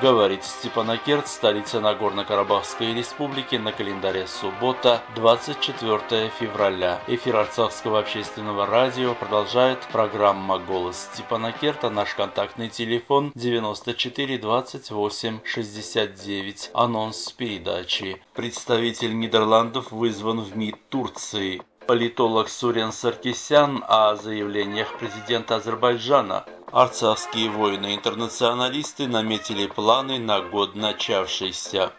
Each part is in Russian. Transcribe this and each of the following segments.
Говорит Степанакерт, столица Нагорно-Карабахской республики, на календаре суббота, 24 февраля. Эфир Арцахского общественного радио продолжает программа «Голос Степанакерта». Наш контактный телефон 94 28 69. Анонс передачи. Представитель Нидерландов вызван в МИД Турции. Политолог Сурен Саркисян о заявлениях президента Азербайджана – Арцахские воины-интернационалисты наметили планы на год начавшийся.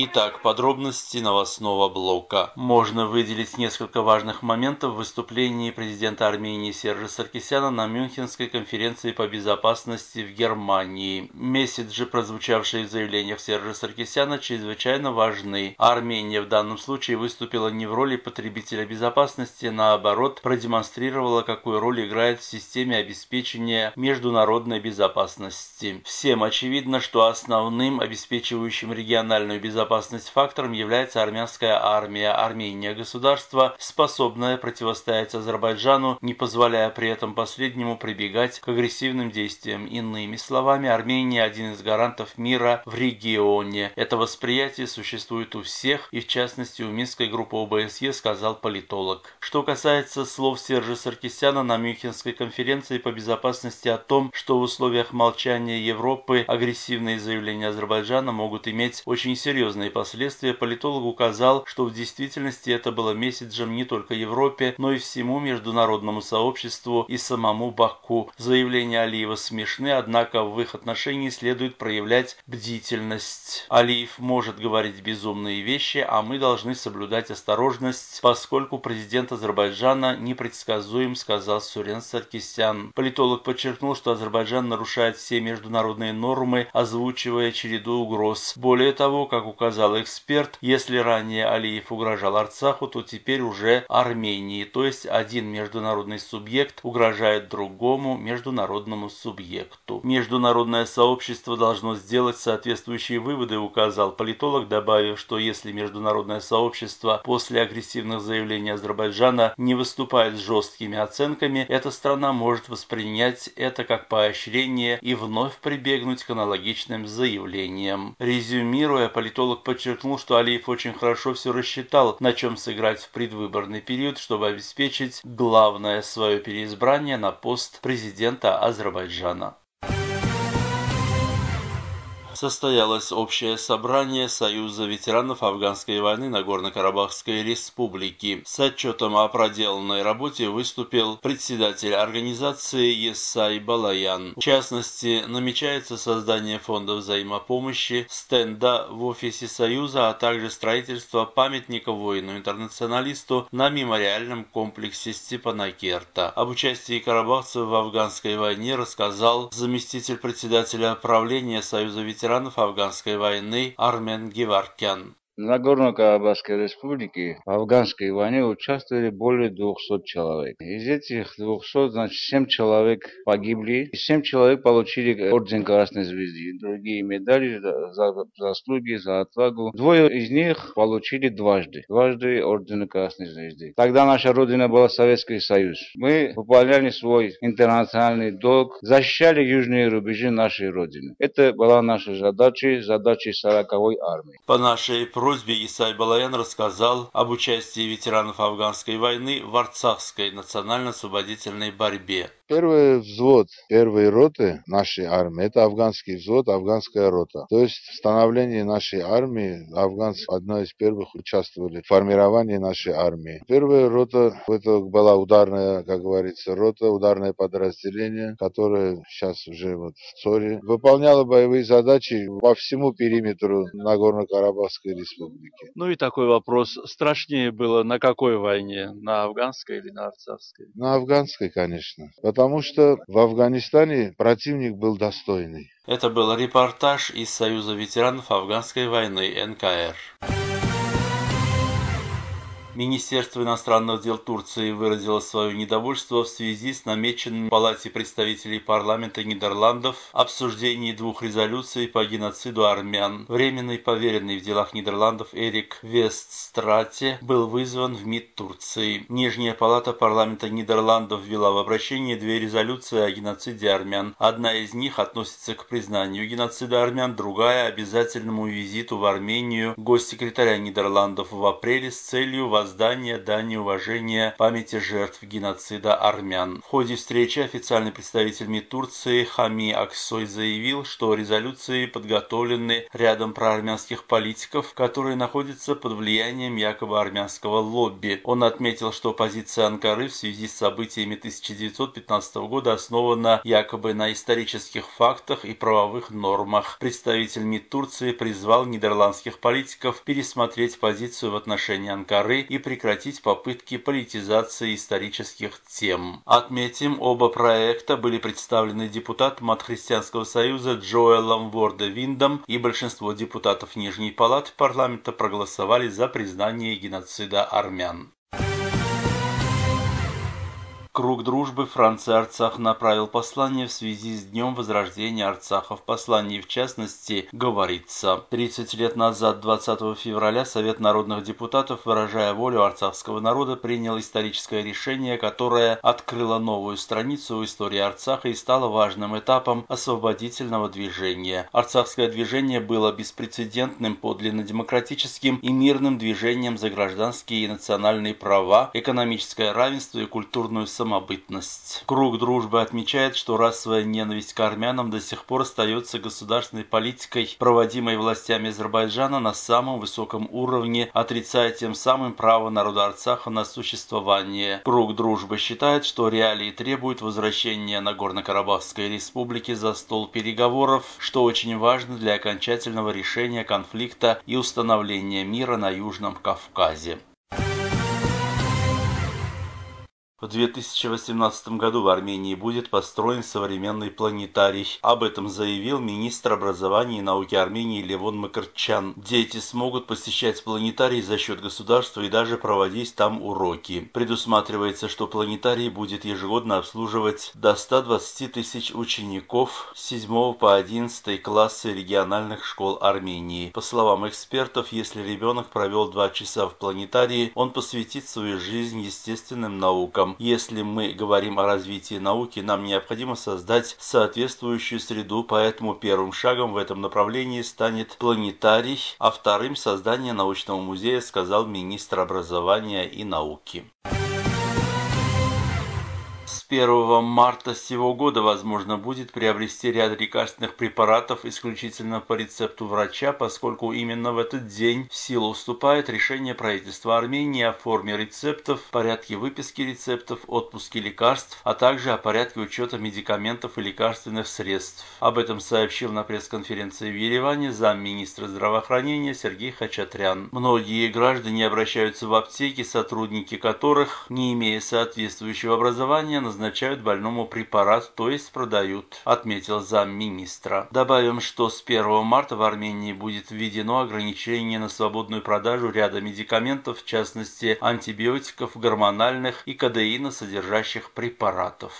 Итак, подробности новостного блока. Можно выделить несколько важных моментов в выступлении президента Армении Сержа Саркисяна на Мюнхенской конференции по безопасности в Германии. Месседжи, прозвучавшие в заявлениях Сержа Саркисяна, чрезвычайно важны. Армения в данном случае выступила не в роли потребителя безопасности, наоборот, продемонстрировала, какую роль играет в системе обеспечения международной безопасности. Всем очевидно, что основным обеспечивающим региональную безопасность безопасность фактором является армянская армия. Армения – государство, способное противостоять Азербайджану, не позволяя при этом последнему прибегать к агрессивным действиям. Иными словами, Армения – один из гарантов мира в регионе. Это восприятие существует у всех, и в частности у Минской группы ОБСЕ, сказал политолог. Что касается слов Сержа Саркисяна на Мюнхенской конференции по безопасности о том, что в условиях молчания Европы агрессивные заявления Азербайджана могут иметь очень серьезные серьезные последствия, политолог указал, что в действительности это было месседжем не только Европе, но и всему международному сообществу и самому Баку. Заявления Алиева смешны, однако в их отношении следует проявлять бдительность. Алиев может говорить безумные вещи, а мы должны соблюдать осторожность, поскольку президент Азербайджана непредсказуем, сказал Сурен Саркисян. Политолог подчеркнул, что Азербайджан нарушает все международные нормы, озвучивая череду угроз. Более того, как сказал эксперт, если ранее Алиев угрожал Арцаху, то теперь уже Армении, то есть один международный субъект угрожает другому международному субъекту. Международное сообщество должно сделать соответствующие выводы, указал политолог, добавив, что если международное сообщество после агрессивных заявлений Азербайджана не выступает с жесткими оценками, эта страна может воспринять это как поощрение и вновь прибегнуть к аналогичным заявлениям. Резюмируя, Политолог подчеркнул, что Алиев очень хорошо все рассчитал, на чем сыграть в предвыборный период, чтобы обеспечить главное свое переизбрание на пост президента Азербайджана состоялось общее собрание Союза ветеранов афганской войны Нагорно-Карабахской республики. С отчетом о проделанной работе выступил председатель организации Есай Балаян. В частности, намечается создание фонда взаимопомощи, стенда в офисе Союза, а также строительство памятника воину-интернационалисту на мемориальном комплексе Степана Керта. Об участии карабахцев в афганской войне рассказал заместитель председателя правления Союза ветеранов ветеранов афганской войны Армен Геваркян. Нагорно-Карабахской республике в афганской войне участвовали более 200 человек. Из этих 200, значит, 7 человек погибли, и 7 человек получили орден Красной Звезды, другие медали за заслуги, за отвагу. Двое из них получили дважды, дважды орден Красной Звезды. Тогда наша родина была Советский Союз. Мы выполняли свой интернациональный долг, защищали южные рубежи нашей родины. Это была наша задача, задача 40-й армии. По нашей просьбе просьбе Исай Балаян рассказал об участии ветеранов афганской войны в Арцахской национально-освободительной борьбе. Первый взвод первой роты нашей армии, это афганский взвод, афганская рота. То есть в становлении нашей армии афганцы одной из первых участвовали в формировании нашей армии. Первая рота, это была ударная, как говорится, рота, ударное подразделение, которое сейчас уже вот в ЦОРе выполняло боевые задачи по всему периметру Нагорно-Карабахской республики. Ну и такой вопрос. Страшнее было на какой войне? На афганской или на арцахской? На афганской, конечно потому что в Афганистане противник был достойный. Это был репортаж из Союза ветеранов афганской войны НКР. Министерство иностранных дел Турции выразило свое недовольство в связи с намеченным в Палате представителей парламента Нидерландов обсуждением двух резолюций по геноциду армян. Временный поверенный в делах Нидерландов Эрик Вестстрате был вызван в МИД Турции. Нижняя палата парламента Нидерландов ввела в обращение две резолюции о геноциде армян. Одна из них относится к признанию геноцида армян, другая – обязательному визиту в Армению госсекретаря Нидерландов в апреле с целью воздания дани уважения памяти жертв геноцида армян. В ходе встречи официальный представитель МИД Турции Хами Аксой заявил, что резолюции подготовлены рядом проармянских политиков, которые находятся под влиянием якобы армянского лобби. Он отметил, что позиция Анкары в связи с событиями 1915 года основана якобы на исторических фактах и правовых нормах. Представитель МИД Турции призвал нидерландских политиков пересмотреть позицию в отношении Анкары и прекратить попытки политизации исторических тем. Отметим, оба проекта были представлены депутатом от Христианского союза Джоэлом Ворде Виндом и большинство депутатов Нижней палаты парламента проголосовали за признание геноцида армян. Круг дружбы Франции Арцах направил послание в связи с Днем Возрождения Арцаха. В послании, в частности, говорится, 30 лет назад, 20 февраля, Совет народных депутатов, выражая волю арцахского народа, принял историческое решение, которое открыло новую страницу в истории Арцаха и стало важным этапом освободительного движения. Арцахское движение было беспрецедентным, подлинно демократическим и мирным движением за гражданские и национальные права, экономическое равенство и культурную самостоятельность самобытность. Круг дружбы отмечает, что расовая ненависть к армянам до сих пор остается государственной политикой, проводимой властями Азербайджана на самом высоком уровне, отрицая тем самым право народа Арцаха на существование. Круг дружбы считает, что реалии требуют возвращения Нагорно-Карабахской республики за стол переговоров, что очень важно для окончательного решения конфликта и установления мира на Южном Кавказе. В 2018 году в Армении будет построен современный планетарий. Об этом заявил министр образования и науки Армении Левон Макарчан. Дети смогут посещать планетарий за счет государства и даже проводить там уроки. Предусматривается, что планетарий будет ежегодно обслуживать до 120 тысяч учеников с 7 по 11 классы региональных школ Армении. По словам экспертов, если ребенок провел два часа в планетарии, он посвятит свою жизнь естественным наукам наукам. Если мы говорим о развитии науки, нам необходимо создать соответствующую среду, поэтому первым шагом в этом направлении станет планетарий, а вторым – создание научного музея, сказал министр образования и науки. 1 марта сего года возможно будет приобрести ряд лекарственных препаратов исключительно по рецепту врача, поскольку именно в этот день в силу вступает решение правительства Армении о форме рецептов, порядке выписки рецептов, отпуске лекарств, а также о порядке учета медикаментов и лекарственных средств. Об этом сообщил на пресс-конференции в Ереване замминистра здравоохранения Сергей Хачатрян. Многие граждане обращаются в аптеки, сотрудники которых, не имея соответствующего образования, назначают назначают больному препарат, то есть продают, отметил замминистра. Добавим, что с 1 марта в Армении будет введено ограничение на свободную продажу ряда медикаментов, в частности антибиотиков, гормональных и кадеина содержащих препаратов.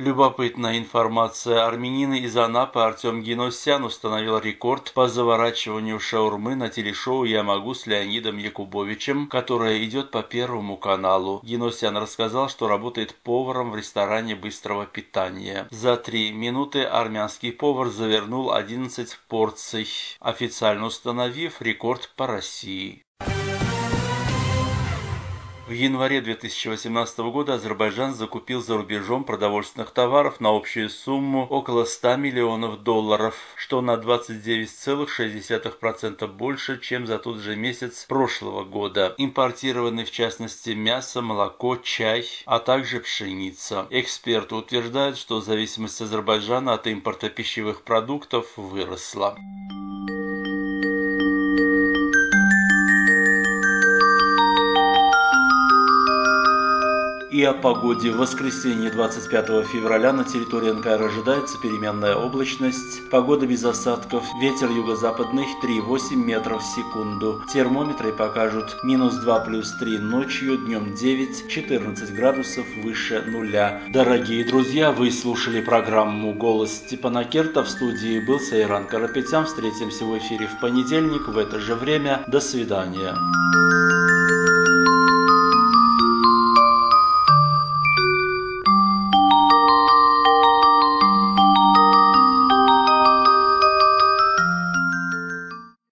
Любопытная информация. Армянин из Анапы Артем Геносян установил рекорд по заворачиванию шаурмы на телешоу «Я могу» с Леонидом Якубовичем, которое идет по Первому каналу. Геносян рассказал, что работает поваром в ресторане быстрого питания. За три минуты армянский повар завернул 11 порций, официально установив рекорд по России. В январе 2018 года Азербайджан закупил за рубежом продовольственных товаров на общую сумму около 100 миллионов долларов, что на 29,6% больше, чем за тот же месяц прошлого года. Импортированы в частности мясо, молоко, чай, а также пшеница. Эксперты утверждают, что зависимость Азербайджана от импорта пищевых продуктов выросла. И о погоде. В воскресенье 25 февраля на территории НКР ожидается переменная облачность. Погода без осадков. Ветер юго-западный 3,8 метров в секунду. Термометры покажут минус 2 плюс 3 ночью, днем 9, 14 градусов выше нуля. Дорогие друзья, вы слушали программу «Голос Степана Керта». В студии был Сайран Карапетян. Встретимся в эфире в понедельник в это же время. До свидания.